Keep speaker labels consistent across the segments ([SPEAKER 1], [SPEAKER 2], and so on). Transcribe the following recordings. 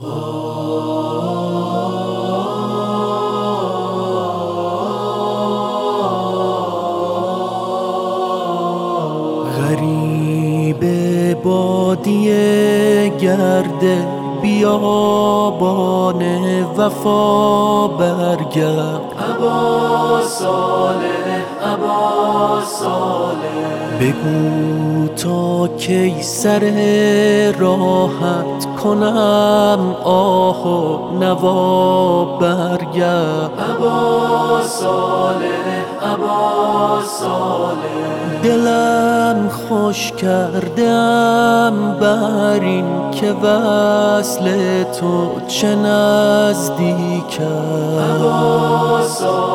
[SPEAKER 1] غریب بادیه گرده بیابان وفا برگرد. ابا ساله ساله. بگو تا کی سر راحت کنم آه و نوا برگرد. ابا ساله ابا ساله. دلم خوش کردم بر این که وصل تو چه نزدیک ابا ساله ابا ساله.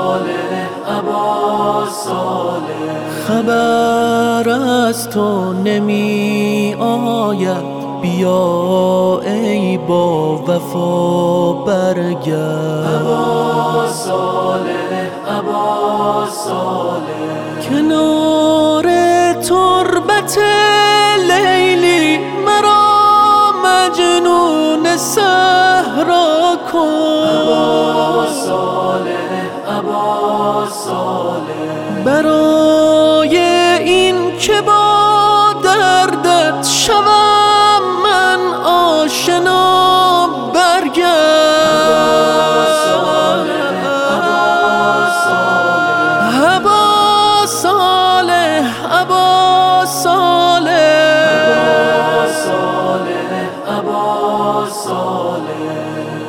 [SPEAKER 1] خبر از تو نمی آید. بیا ای با وفا برگرد. ابا صالح ابا کنار تربت لیلی مرا مجنون صحرا کن. ابا صالح ابا برای این که با دردت شوم من آشنا برگرد. هبا صالح هبا صالح هبا صالح هبا صالح